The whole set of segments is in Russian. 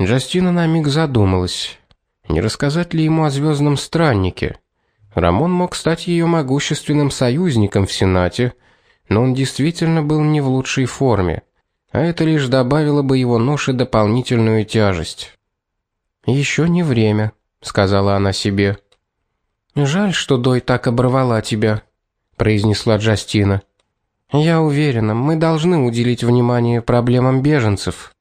Джастина на миг задумалась, не рассказать ли ему о звездном страннике. Рамон мог стать ее могущественным союзником в Сенате, но он действительно был не в лучшей форме, а это лишь добавило бы его ноше дополнительную тяжесть. Еще не время, сказала она себе. Жаль, что Дой так оборвала тебя, произнесла Джастина. Я уверена, мы должны уделить внимание проблемам беженцев.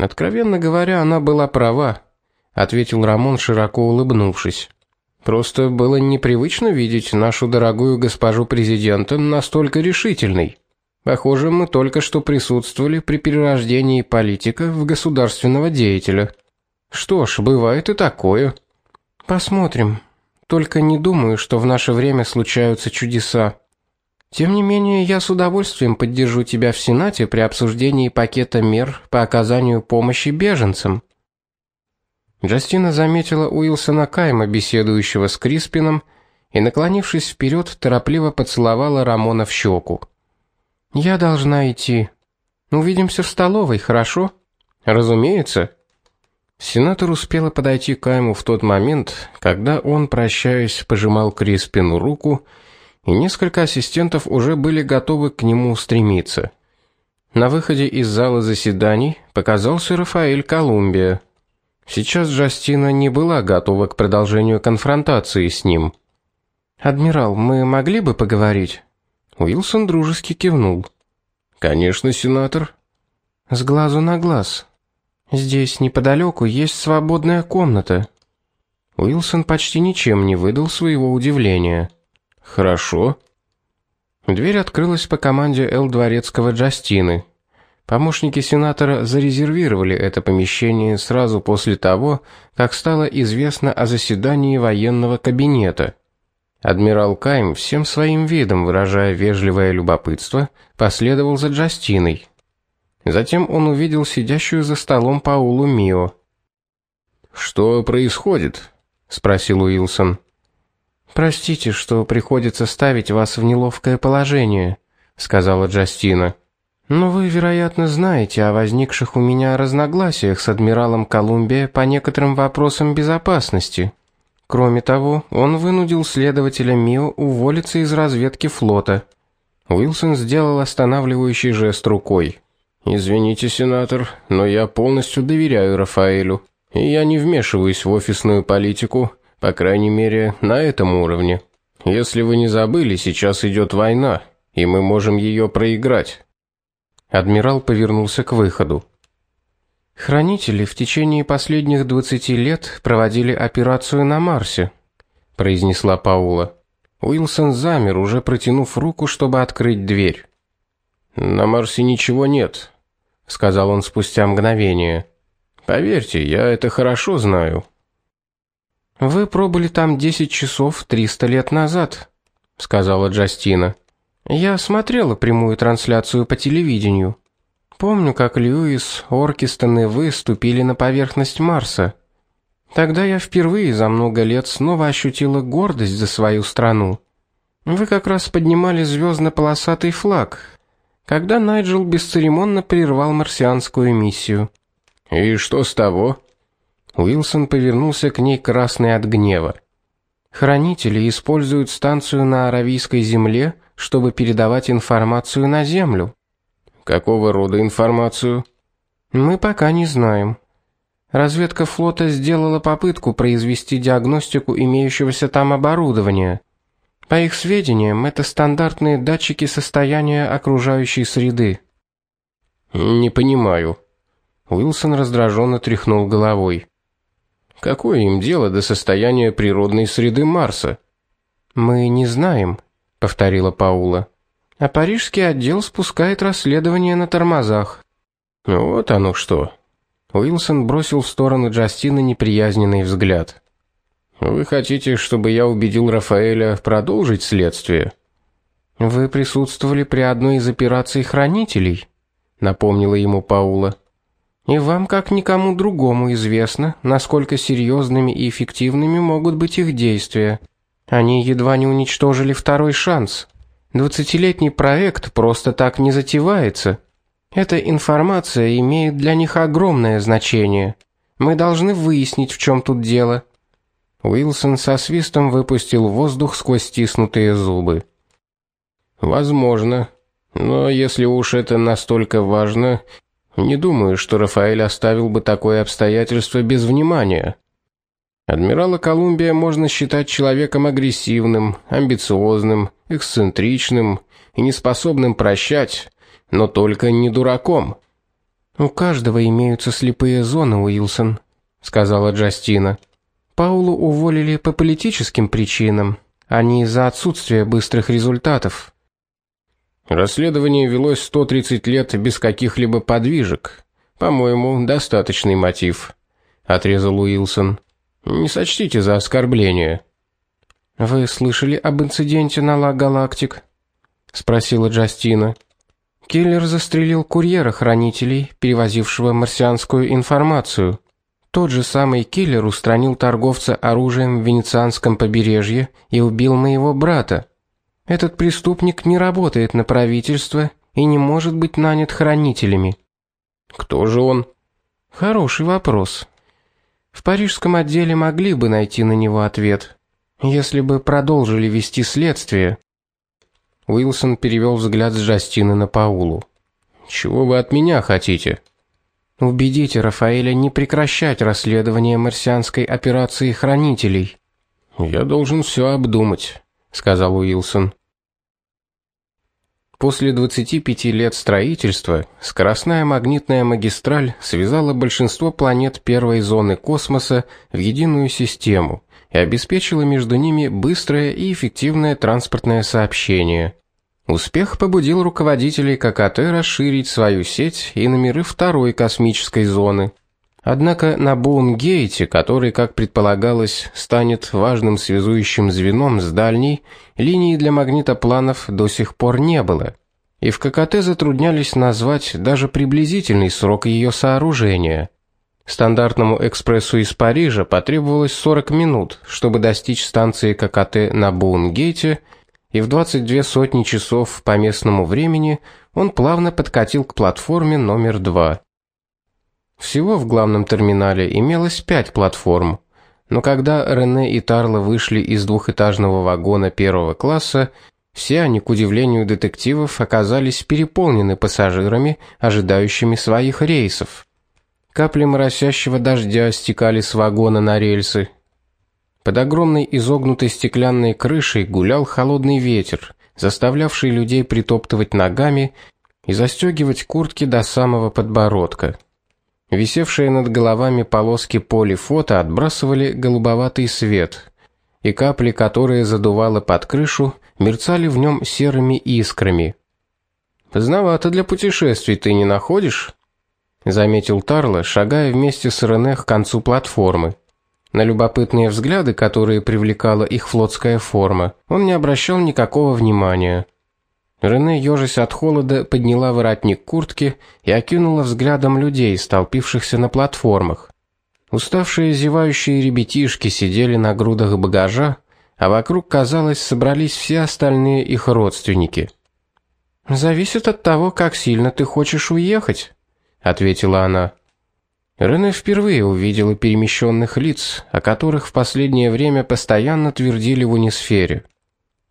Откровенно говоря, она была права, ответил Рамон, широко улыбнувшись. Просто было непривычно видеть нашу дорогую госпожу президента настолько решительной. Похоже, мы только что присутствовали при перерождении политика в государственного деятеля. Что ж, бывает и такое. Посмотрим. Только не думаю, что в наше время случаются чудеса. Тем не менее, я с удовольствием поддержу тебя в Сенате при обсуждении пакета мер по оказанию помощи беженцам. Джастина заметила Уилсона Кайма, беседующего с Криспином, и, наклонившись вперед, торопливо поцеловала Рамона в щеку. Я должна идти. Увидимся в столовой, хорошо? Разумеется. Сенатор успела подойти к Кайму в тот момент, когда он, прощаясь, пожимал Криспину руку, и несколько ассистентов уже были готовы к нему устремиться. На выходе из зала заседаний показался Рафаэль Колумбия. Сейчас Джастина не была готова к продолжению конфронтации с ним. Адмирал, мы могли бы поговорить? Уилсон дружески кивнул. Конечно, сенатор. С глазу на глаз. Здесь неподалеку есть свободная комната. Уилсон почти ничем не выдал своего удивления. Хорошо. Дверь открылась по команде Л дворецкого Джастины. Помощники сенатора зарезервировали это помещение сразу после того, как стало известно о заседании военного кабинета. Адмирал Кайм всем своим видом, выражая вежливое любопытство, последовал за Джастиной. Затем он увидел сидящую за столом Паулу Мио. "Что происходит?" спросил Уилсон. "Простите, что приходится ставить вас в неловкое положение", сказала Джастина. Но вы, вероятно, знаете о возникших у меня разногласиях с адмиралом Колумбия по некоторым вопросам безопасности. Кроме того, он вынудил следователя Мио уволиться из разведки флота. Уилсон сделал останавливающий жест рукой. Извините, сенатор, но я полностью доверяю Рафаэлю, и я не вмешиваюсь в офисную политику, по крайней мере, на этом уровне. Если вы не забыли, сейчас идет война, и мы можем ее проиграть. Адмирал повернулся к выходу. Хранители в течение последних 20 лет проводили операцию на Марсе, произнесла Паула. Уилсон замер, уже протянув руку, чтобы открыть дверь. На Марсе ничего нет, сказал он спустя мгновение. Поверьте, я это хорошо знаю. Вы пробыли там 10 часов 300 лет назад, сказала Джастина. Я смотрела прямую трансляцию по телевидению. Помню, как Льюис, Оркистон и вы ступили на поверхность Марса. Тогда я впервые за много лет снова ощутила гордость за свою страну. Вы как раз поднимали звездно-полосатый флаг, когда Найджел бесцеремонно прервал марсианскую миссию. И что с того? Уилсон повернулся к ней красный от гнева. Хранители используют станцию на Аравийской земле чтобы передавать информацию на Землю. Какого рода информацию? Мы пока не знаем. Разведка флота сделала попытку произвести диагностику имеющегося там оборудования. По их сведениям, это стандартные датчики состояния окружающей среды. Не понимаю. Уилсон раздраженно тряхнул головой. Какое им дело до состояния природной среды Марса? Мы не знаем, повторила Паула. А парижский отдел спускает расследование на тормозах. Вот оно что. Уилсон бросил в сторону Джастины неприязненный взгляд. Вы хотите, чтобы я убедил Рафаэля продолжить следствие? Вы присутствовали при одной из операций хранителей, напомнила ему Паула. И вам, как никому другому, известно, насколько серьезными и эффективными могут быть их действия. Они едва не уничтожили второй шанс. Двадцатилетний проект просто так не затевается. Эта информация имеет для них огромное значение. Мы должны выяснить, в чем тут дело. Уилсон со свистом выпустил воздух сквозь стиснутые зубы. Возможно, но если уж это настолько важно, не думаю, что Рафаэль оставил бы такое обстоятельство без внимания. Адмирала Колумбия можно считать человеком агрессивным, амбициозным, эксцентричным и неспособным прощать, но только не дураком. У каждого имеются слепые зоны, Уилсон, сказала Джастина. Паулу уволили по политическим причинам, а не из-за отсутствия быстрых результатов. Расследование велось 130 лет без каких-либо подвижек. По-моему, достаточный мотив, отрезал Уилсон. Не сочтите за оскорбление. Вы слышали об инциденте на Ла Галактик? спросила Джастина. Киллер застрелил курьера хранителей, перевозившего марсианскую информацию. Тот же самый киллер устранил торговца оружием в венецианском побережье и убил моего брата. Этот преступник не работает на правительство и не может быть нанят хранителями. Кто же он? Хороший вопрос. В парижском отделе могли бы найти на него ответ, если бы продолжили вести следствие. Уилсон перевел взгляд с Джастины на Паулу. Чего вы от меня хотите? Убедите Рафаэля не прекращать расследование марсианской операции хранителей. Я должен все обдумать, сказал Уилсон. После 25 лет строительства скоростная магнитная магистраль связала большинство планет первой зоны космоса в единую систему и обеспечила между ними быстрое и эффективное транспортное сообщение. Успех побудил руководителей ККТ расширить свою сеть и на миры второй космической зоны – Однако на Боунгейте, который, как предполагалось, станет важным связующим звеном с дальней, линии для магнитопланов до сих пор не было. И в ККТ затруднялись назвать даже приблизительный срок ее сооружения. Стандартному экспрессу из Парижа потребовалось 40 минут, чтобы достичь станции ККТ на Боунгейте, и в 22 сотни часов по местному времени он плавно подкатил к платформе номер 2. Всего в главном терминале имелось пять платформ. Но когда Рене и Тарла вышли из двухэтажного вагона первого класса, все они, к удивлению детективов, оказались переполнены пассажирами, ожидающими своих рейсов. Капли моросящего дождя стекали с вагона на рельсы. Под огромной изогнутой стеклянной крышей гулял холодный ветер, заставлявший людей притоптывать ногами и застегивать куртки до самого подбородка. Висевшие над головами полоски полифото отбрасывали голубоватый свет, и капли, которые задувало под крышу, мерцали в нем серыми искрами. Поздновато для путешествий ты не находишь? заметил Тарло, шагая вместе с Рене к концу платформы. На любопытные взгляды, которые привлекала их флотская форма, он не обращал никакого внимания. Рене, ежась от холода, подняла воротник куртки и окинула взглядом людей, столпившихся на платформах. Уставшие зевающие ребятишки сидели на грудах багажа, а вокруг, казалось, собрались все остальные их родственники. Зависит от того, как сильно ты хочешь уехать, ответила она. Рене впервые увидела перемещенных лиц, о которых в последнее время постоянно твердили в унисфере.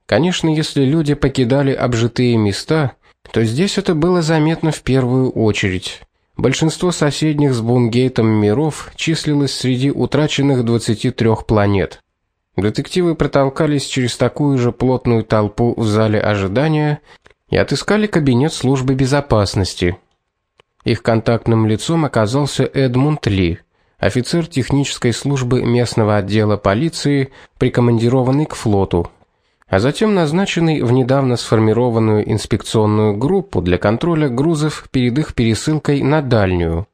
Конечно, если люди покидали обжитые места, то здесь это было заметно в первую очередь. Большинство соседних с Бунгейтом миров числилось среди утраченных 23 планет. Детективы протолкались через такую же плотную толпу в зале ожидания и отыскали кабинет службы безопасности. Их контактным лицом оказался Эдмунд Ли, офицер технической службы местного отдела полиции, прикомандированный к флоту а затем назначенный в недавно сформированную инспекционную группу для контроля грузов перед их пересылкой на дальнюю.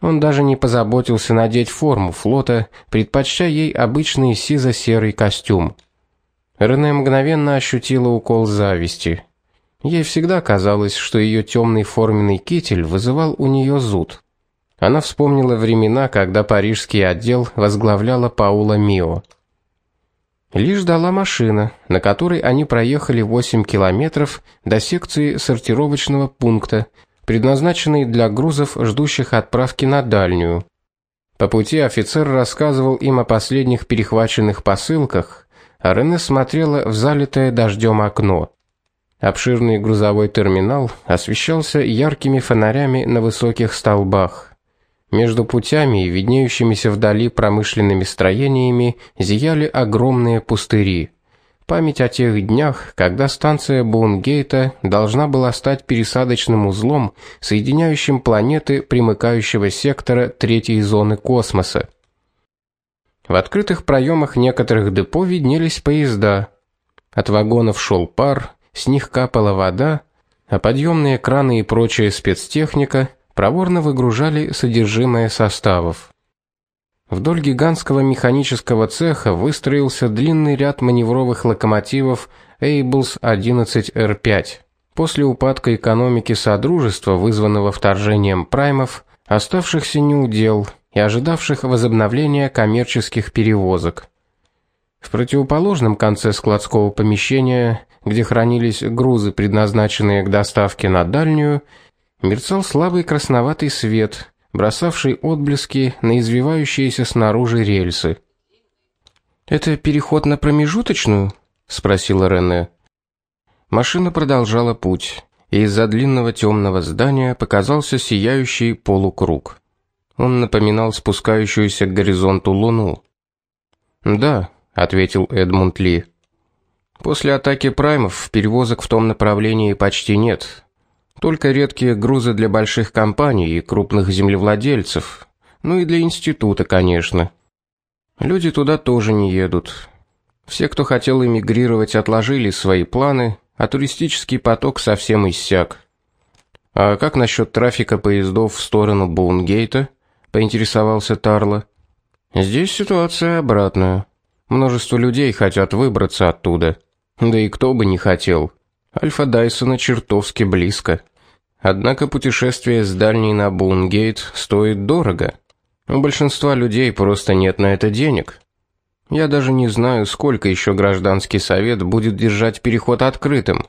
Он даже не позаботился надеть форму флота, предпочтя ей обычный сизо-серый костюм. Рене мгновенно ощутила укол зависти. Ей всегда казалось, что ее темный форменный китель вызывал у нее зуд. Она вспомнила времена, когда парижский отдел возглавляла Паула Мио. Лишь ждала машина, на которой они проехали 8 километров до секции сортировочного пункта, предназначенной для грузов, ждущих отправки на дальнюю. По пути офицер рассказывал им о последних перехваченных посылках, а Рене смотрела в залитое дождем окно. Обширный грузовой терминал освещался яркими фонарями на высоких столбах. Между путями и виднеющимися вдали промышленными строениями зияли огромные пустыри. Память о тех днях, когда станция Бунгейта должна была стать пересадочным узлом, соединяющим планеты примыкающего сектора третьей зоны космоса. В открытых проемах некоторых депо виднелись поезда. От вагонов шел пар, с них капала вода, а подъемные краны и прочая спецтехника проворно выгружали содержимое составов. Вдоль гигантского механического цеха выстроился длинный ряд маневровых локомотивов Ables 11R5. После упадка экономики содружества, вызванного вторжением праймов, оставшихся неудел и ожидавших возобновления коммерческих перевозок. В противоположном конце складского помещения, где хранились грузы, предназначенные к доставке на дальнюю, мерцал слабый красноватый свет, бросавший отблески на извивающиеся снаружи рельсы. Это переход на промежуточную? спросила Рене. Машина продолжала путь, и из-за длинного темного здания показался сияющий полукруг. Он напоминал спускающуюся к горизонту луну. "Да", ответил Эдмунд Ли. После атаки праймов перевозок в том направлении почти нет. Только редкие грузы для больших компаний и крупных землевладельцев, ну и для института, конечно. Люди туда тоже не едут. Все, кто хотел эмигрировать, отложили свои планы, а туристический поток совсем иссяк. А как насчет трафика поездов в сторону Бунгейта? поинтересовался Тарло. Здесь ситуация обратная. Множество людей хотят выбраться оттуда. Да и кто бы не хотел. Альфа Дайсона чертовски близко. Однако путешествие с дальней на Бунгейт стоит дорого. У большинства людей просто нет на это денег. Я даже не знаю, сколько еще гражданский совет будет держать переход открытым.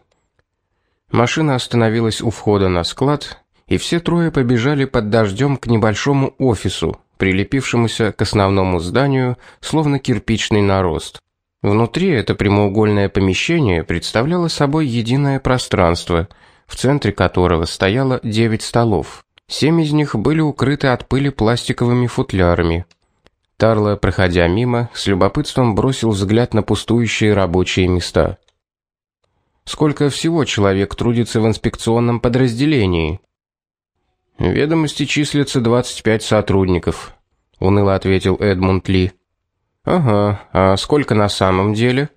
Машина остановилась у входа на склад, и все трое побежали под дождем к небольшому офису, прилепившемуся к основному зданию, словно кирпичный нарост. Внутри это прямоугольное помещение представляло собой единое пространство, в центре которого стояло девять столов. Семь из них были укрыты от пыли пластиковыми футлярами. Тарло, проходя мимо, с любопытством бросил взгляд на пустующие рабочие места. Сколько всего человек трудится в инспекционном подразделении? В ведомости числится 25 сотрудников, уныло ответил Эдмунд Ли. Ага, а сколько на самом деле?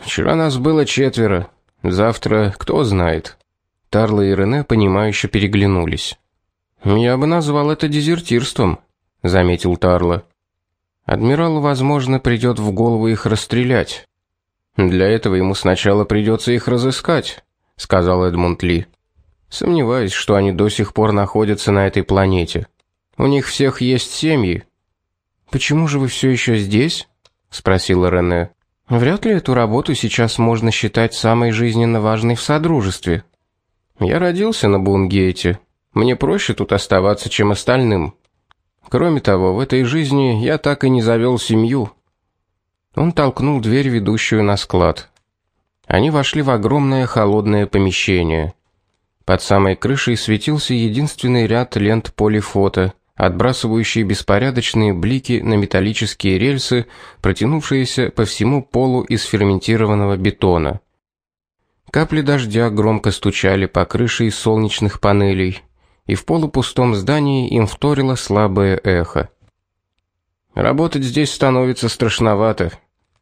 Вчера нас было четверо. Завтра кто знает. Тарла и Рене понимающе переглянулись. Я бы назвал это дезертирством, заметил Тарла. Адмиралу, возможно, придёт в голову их расстрелять. Для этого ему сначала придётся их разыскать, сказал Эдмунд Ли. Сомневаюсь, что они до сих пор находятся на этой планете. У них всех есть семьи, Почему же вы все еще здесь? спросила Рене. Вряд ли эту работу сейчас можно считать самой жизненно важной в содружестве. Я родился на Бунгейте. Мне проще тут оставаться, чем остальным. Кроме того, в этой жизни я так и не завел семью. Он толкнул дверь, ведущую на склад. Они вошли в огромное холодное помещение. Под самой крышей светился единственный ряд лент полифото, отбрасывающие беспорядочные блики на металлические рельсы, протянувшиеся по всему полу из ферментированного бетона. Капли дождя громко стучали по крыше из солнечных панелей, и в полупустом здании им вторило слабое эхо. Работать здесь становится страшновато,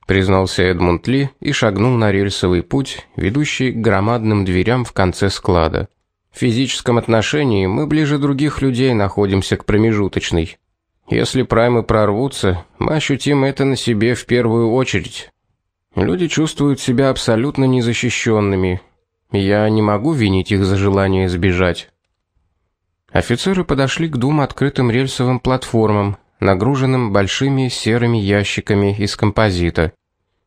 признался Эдмунд Ли и шагнул на рельсовый путь, ведущий к громадным дверям в конце склада. В физическом отношении мы ближе других людей находимся к промежуточной. Если праймы прорвутся, мы ощутим это на себе в первую очередь. Люди чувствуют себя абсолютно незащищенными. Я не могу винить их за желание сбежать. Офицеры подошли к двум открытым рельсовым платформам, нагруженным большими серыми ящиками из композита.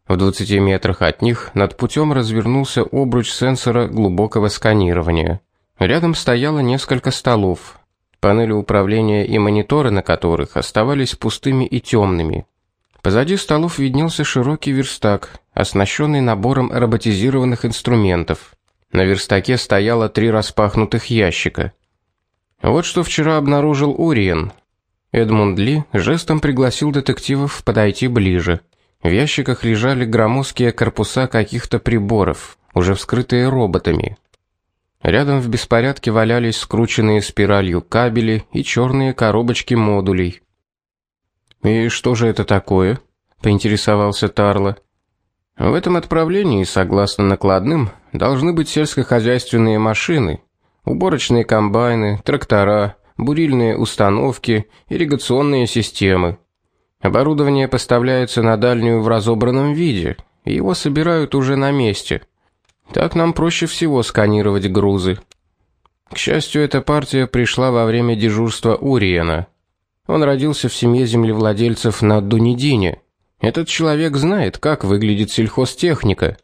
В 20 метрах от них над путем развернулся обруч сенсора глубокого сканирования. Рядом стояло несколько столов. панели управления и мониторы на которых оставались пустыми и темными. Позади столов виднелся широкий верстак, оснащенный набором роботизированных инструментов. На верстаке стояло три распахнутых ящика. Вот что вчера обнаружил Уриен. Эдмунд Ли жестом пригласил детективов подойти ближе. В ящиках лежали громоздкие корпуса каких-то приборов, уже вскрытые роботами. Рядом в беспорядке валялись скрученные спиралью кабели и черные коробочки модулей. «И что же это такое?» – поинтересовался Тарло. «В этом отправлении, согласно накладным, должны быть сельскохозяйственные машины, уборочные комбайны, трактора, бурильные установки, ирригационные системы. Оборудование поставляется на дальнюю в разобранном виде, и его собирают уже на месте. Так нам проще всего сканировать грузы. К счастью, эта партия пришла во время дежурства Уриена. Он родился в семье землевладельцев на Дунидине. Этот человек знает, как выглядит сельхозтехника.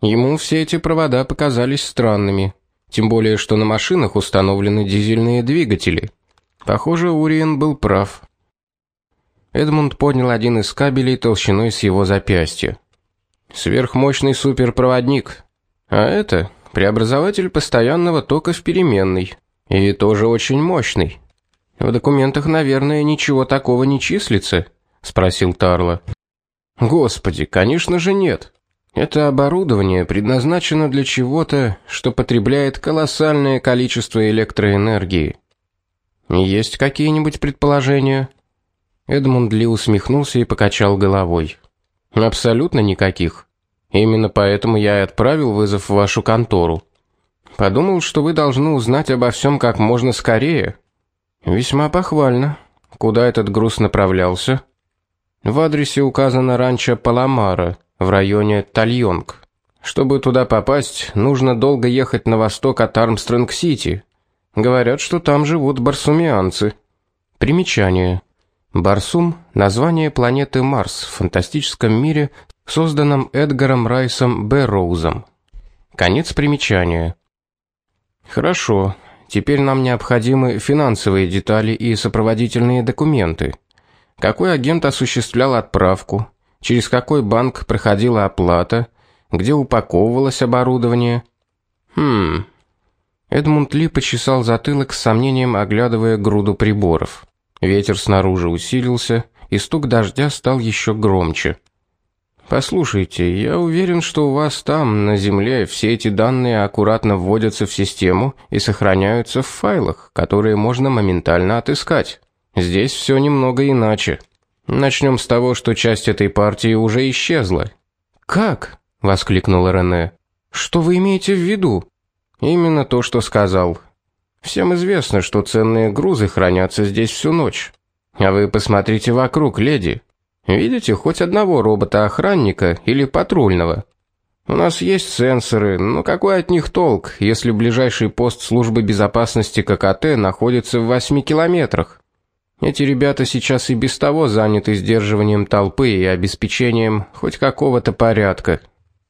Ему все эти провода показались странными, тем более что на машинах установлены дизельные двигатели. Похоже, Уриен был прав. Эдмунд поднял один из кабелей толщиной с его запястья. Сверхмощный суперпроводник. А это преобразователь постоянного тока в переменный, и тоже очень мощный. В документах, наверное, ничего такого не числится, спросил Тарло. Господи, конечно же нет. Это оборудование предназначено для чего-то, что потребляет колоссальное количество электроэнергии. Есть какие-нибудь предположения? Эдмунд Ли усмехнулся и покачал головой. Абсолютно никаких. Именно поэтому я и отправил вызов в вашу контору. Подумал, что вы должны узнать обо всем как можно скорее. Весьма похвально. Куда этот груз направлялся? В адресе указано ранчо Паламара в районе Тальонг. Чтобы туда попасть, нужно долго ехать на восток от Армстронг-Сити. Говорят, что там живут барсумианцы. Примечание. Барсум название планеты Марс в фантастическом мире, созданном Эдгаром Райсом Бэрроузом. Конец примечания. Хорошо. Теперь нам необходимы финансовые детали и сопроводительные документы. Какой агент осуществлял отправку? Через какой банк проходила оплата? Где упаковывалось оборудование? Хм. Эдмунд Ли почесал затылок с сомнением, оглядывая груду приборов. Ветер снаружи усилился, и стук дождя стал еще громче. Послушайте, я уверен, что у вас там, на земле, все эти данные аккуратно вводятся в систему и сохраняются в файлах, которые можно моментально отыскать. Здесь все немного иначе. Начнем с того, что часть этой партии уже исчезла. Как? воскликнула Рене. Что вы имеете в виду? Именно то, что сказал. Всем известно, что ценные грузы хранятся здесь всю ночь. А вы посмотрите вокруг, леди. Видите хоть одного робота-охранника или патрульного? У нас есть сенсоры, но какой от них толк, если ближайший пост службы безопасности ККТ находится в 8 километрах? Эти ребята сейчас и без того заняты сдерживанием толпы и обеспечением хоть какого-то порядка.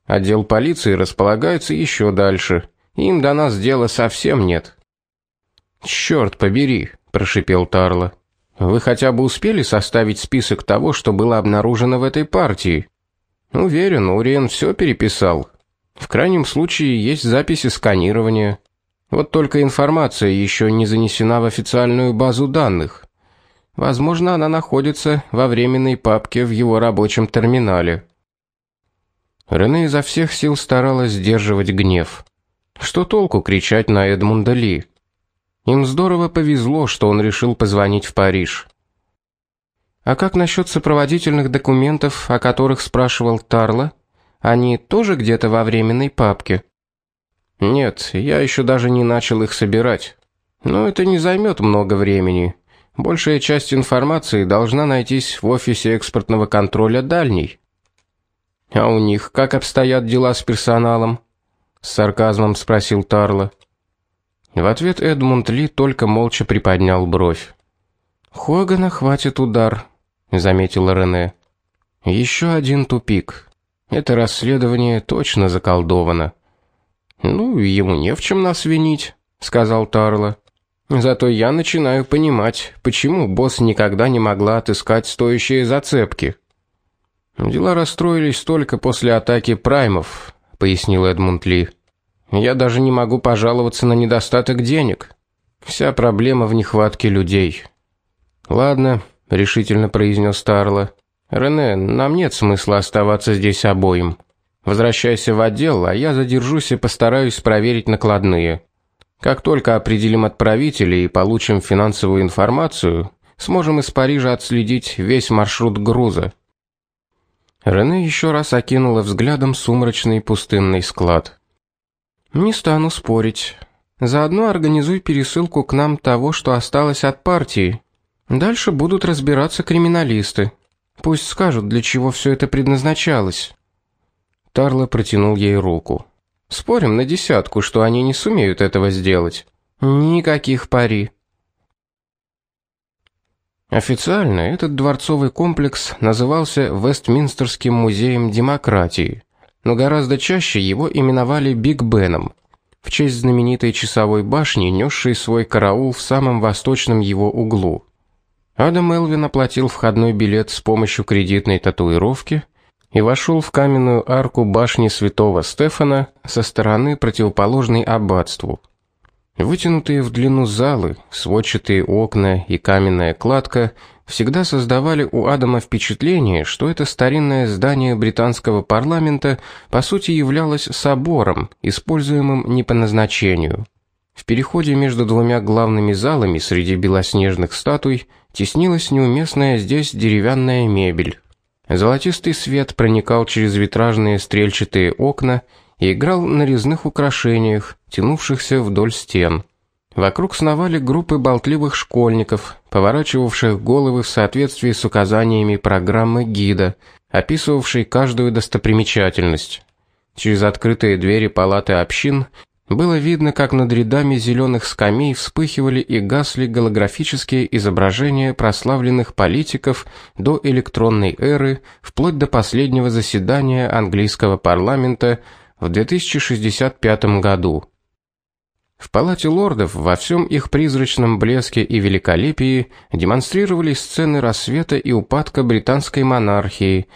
Отдел полиции располагается еще дальше. Им до нас дела совсем нет. Черт побери, прошипел Тарло. Вы хотя бы успели составить список того, что было обнаружено в этой партии? Уверен, Уриен все переписал. В крайнем случае есть записи сканирования. Вот только информация еще не занесена в официальную базу данных. Возможно, она находится во временной папке в его рабочем терминале. Рене изо всех сил старалась сдерживать гнев. Что толку кричать на Эдмунда Ли? Им здорово повезло, что он решил позвонить в Париж. А как насчет сопроводительных документов, о которых спрашивал Тарло? Они тоже где-то во временной папке? Нет, я еще даже не начал их собирать. Но это не займет много времени. Большая часть информации должна найтись в офисе экспортного контроля дальний. А у них как обстоят дела с персоналом? с сарказмом спросил Тарло. В ответ Эдмунд Ли только молча приподнял бровь. Хогана хватит удар, заметила Рене. Еще один тупик. Это расследование точно заколдовано. Ну, ему не в чем нас винить, сказал Тарло. Зато я начинаю понимать, почему босс никогда не могла отыскать стоящие зацепки. Дела расстроились только после атаки праймов, пояснил Эдмунд Ли. Я даже не могу пожаловаться на недостаток денег. Вся проблема в нехватке людей. Ладно, решительно произнес Старла. Рене, нам нет смысла оставаться здесь обоим. Возвращайся в отдел, а я задержусь и постараюсь проверить накладные. Как только определим отправителей и получим финансовую информацию, сможем из Парижа отследить весь маршрут груза. Рене еще раз окинула взглядом сумрачный пустынный склад. Не стану спорить. Заодно организуй пересылку к нам того, что осталось от партии. Дальше будут разбираться криминалисты. Пусть скажут, для чего все это предназначалось. Тарла протянул ей руку. Спорим на десятку, что они не сумеют этого сделать. Никаких пари. Официально этот дворцовый комплекс назывался Вестминстерским музеем демократии, но гораздо чаще его именовали Биг Беном в честь знаменитой часовой башни, несшей свой караул в самом восточном его углу. Адам Элвин оплатил входной билет с помощью кредитной татуировки и вошел в каменную арку башни Святого Стефана со стороны противоположной аббатству. Вытянутые в длину залы, сводчатые окна и каменная кладка всегда создавали у Адама впечатление, что это старинное здание британского парламента по сути являлось собором, используемым не по назначению. В переходе между двумя главными залами среди белоснежных статуй теснилась неуместная здесь деревянная мебель. Золотистый свет проникал через витражные стрельчатые окна и играл на резных украшениях, тянувшихся вдоль стен. Вокруг сновали группы болтливых школьников, поворачивавших головы в соответствии с указаниями программы гида, описывавшей каждую достопримечательность. Через открытые двери палаты общин было видно, как над рядами зеленых скамей вспыхивали и гасли голографические изображения прославленных политиков до электронной эры, вплоть до последнего заседания английского парламента в 2065 году. В палате лордов во всем их призрачном блеске и великолепии демонстрировались сцены рассвета и упадка британской монархии,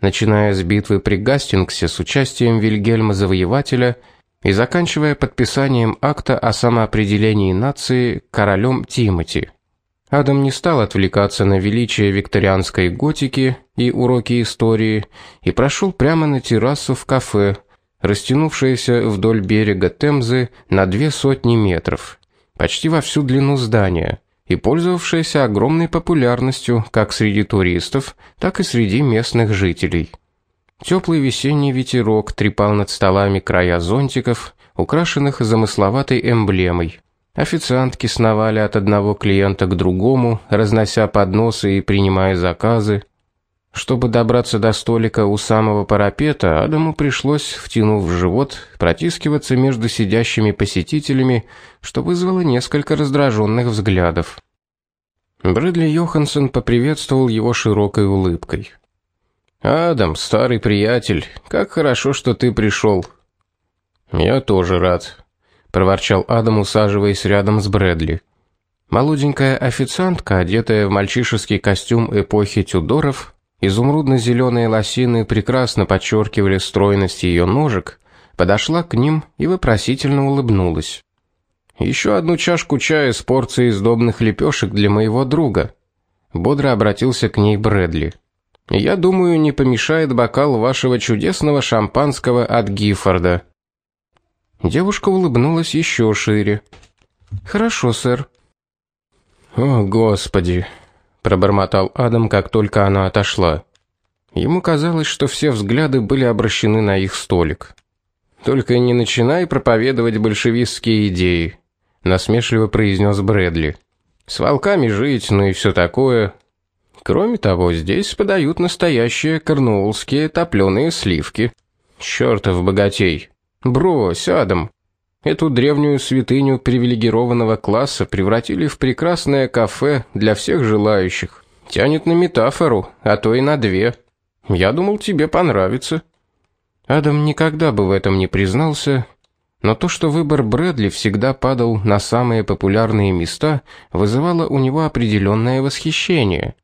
начиная с битвы при Гастингсе с участием Вильгельма Завоевателя и заканчивая подписанием акта о самоопределении нации королем Тимоти. Адам не стал отвлекаться на величие викторианской готики и уроки истории и прошел прямо на террасу в кафе, растянувшаяся вдоль берега Темзы на две сотни метров, почти во всю длину здания, и пользовавшаяся огромной популярностью как среди туристов, так и среди местных жителей. Теплый весенний ветерок трепал над столами края зонтиков, украшенных замысловатой эмблемой. Официантки сновали от одного клиента к другому, разнося подносы и принимая заказы. Чтобы добраться до столика у самого парапета, Адаму пришлось, втянув в живот, протискиваться между сидящими посетителями, что вызвало несколько раздраженных взглядов. Брэдли Йоханссон поприветствовал его широкой улыбкой. Адам, старый приятель, как хорошо, что ты пришел. Я тоже рад, проворчал Адам, усаживаясь рядом с Брэдли. Молоденькая официантка, одетая в мальчишеский костюм эпохи Тюдоров, изумрудно зеленые лосины прекрасно подчеркивали стройность ее ножек, подошла к ним и вопросительно улыбнулась. Еще одну чашку чая с порцией сдобных лепешек для моего друга. Бодро обратился к ней Брэдли. Я думаю, не помешает бокал вашего чудесного шампанского от Гиффорда. Девушка улыбнулась еще шире. Хорошо, сэр. О, господи, пробормотал Адам, как только она отошла. Ему казалось, что все взгляды были обращены на их столик. Только не начинай проповедовать большевистские идеи, насмешливо произнес Брэдли. С волками жить, ну и все такое. Кроме того, здесь подают настоящие корнуоллские топлёные сливки. Чёртов богатей. Брось, Адам. Эту древнюю святыню привилегированного класса превратили в прекрасное кафе для всех желающих. Тянет на метафору, а то и на две. Я думал, тебе понравится. Адам никогда бы в этом не признался, Но то, что выбор Брэдли всегда падал на самые популярные места, вызывало у него определенное восхищение.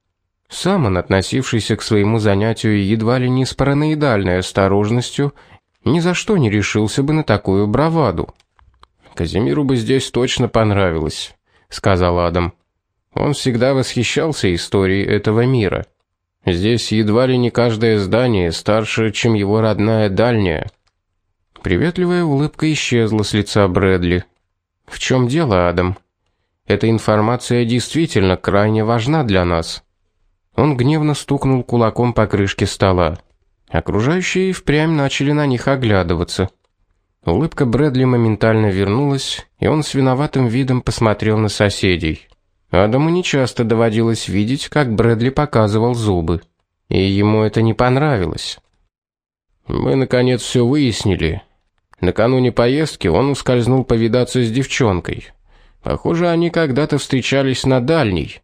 Сам он, относившийся к своему занятию едва ли не с параноидальной осторожностью, ни за что не решился бы на такую браваду. Казимиру бы здесь точно понравилось, сказал Адам. Он всегда восхищался историей этого мира. Здесь едва ли не каждое здание старше, чем его родная дальняя. Приветливая улыбка исчезла с лица Брэдли. В чем дело, Адам? Эта информация действительно крайне важна для нас. Он гневно стукнул кулаком по крышке стола. Окружающие впрямь начали на них оглядываться. Улыбка Брэдли моментально вернулась, и он с виноватым видом посмотрел на соседей. Адаму нечасто доводилось видеть, как Брэдли показывал зубы, и ему это не понравилось. Мы наконец все выяснили. Накануне поездки он ускользнул повидаться с девчонкой. Похоже, они когда-то встречались на дальней.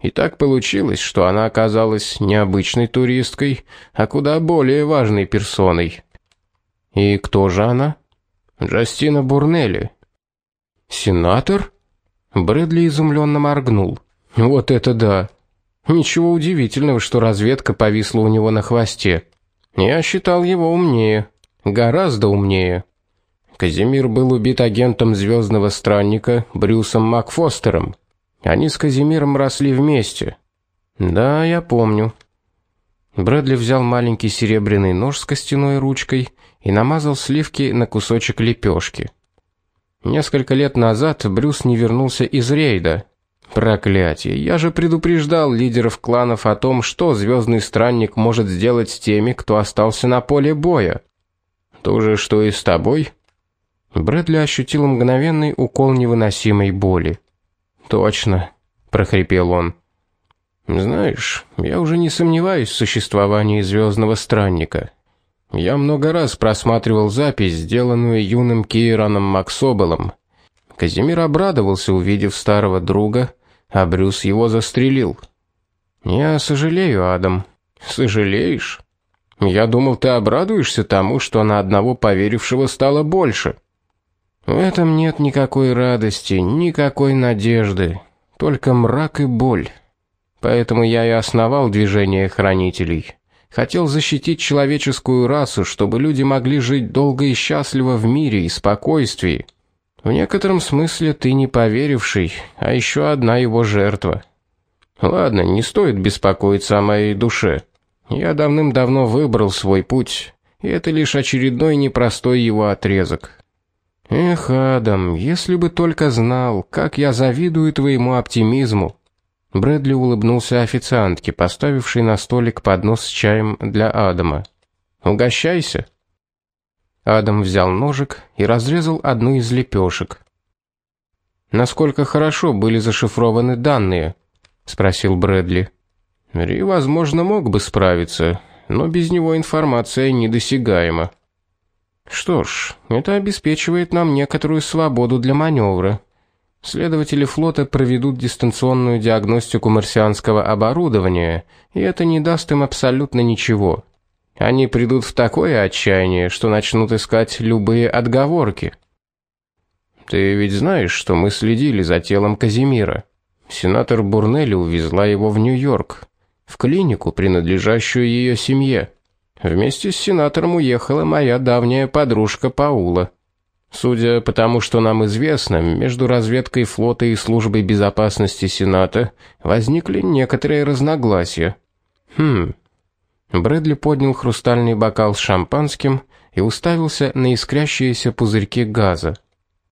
И так получилось, что она оказалась не обычной туристкой, а куда более важной персоной. И кто же она? Джастина Бурнелли. Сенатор? Брэдли изумленно моргнул. Вот это да. Ничего удивительного, что разведка повисла у него на хвосте. Я считал его умнее, гораздо умнее. Казимир был убит агентом звездного странника Брюсом Макфостером. Они с Казимиром росли вместе. Да, я помню. Брэдли взял маленький серебряный нож с костяной ручкой и намазал сливки на кусочек лепешки. Несколько лет назад Брюс не вернулся из рейда. Проклятие! Я же предупреждал лидеров кланов о том, что звездный странник может сделать с теми, кто остался на поле боя. То же, что и с тобой. Брэдли ощутил мгновенный укол невыносимой боли. Точно, прохрипел он. Знаешь, я уже не сомневаюсь в существовании звездного странника. Я много раз просматривал запись, сделанную юным Кираном Максобелом. Казимир обрадовался, увидев старого друга, а Брюс его застрелил. Я сожалею, Адам. Сожалеешь? Я думал, ты обрадуешься тому, что на одного поверившего стало больше. В этом нет никакой радости, никакой надежды, только мрак и боль. Поэтому я и основал движение хранителей. Хотел защитить человеческую расу, чтобы люди могли жить долго и счастливо в мире и спокойствии. В некотором смысле ты не поверивший, а еще одна его жертва. Ладно, не стоит беспокоиться о моей душе. Я давным-давно выбрал свой путь, и это лишь очередной непростой его отрезок. Эх, Адам, если бы только знал, как я завидую твоему оптимизму. Брэдли улыбнулся официантке, поставившей на столик поднос с чаем для Адама. Угощайся. Адам взял ножик и разрезал одну из лепешек. Насколько хорошо были зашифрованы данные? спросил Брэдли. Ри, возможно, мог бы справиться, но без него информация недосягаема. Что ж, это обеспечивает нам некоторую свободу для маневра. Следователи флота проведут дистанционную диагностику марсианского оборудования, и это не даст им абсолютно ничего. Они придут в такое отчаяние, что начнут искать любые отговорки. Ты ведь знаешь, что мы следили за телом Казимира. Сенатор Бурнелли увезла его в Нью-Йорк, в клинику, принадлежащую ее семье. Вместе с сенатором уехала моя давняя подружка Паула. Судя по тому, что нам известно, между разведкой флота и службой безопасности Сената возникли некоторые разногласия. Хм. Брэдли поднял хрустальный бокал с шампанским и уставился на искрящиеся пузырьки газа.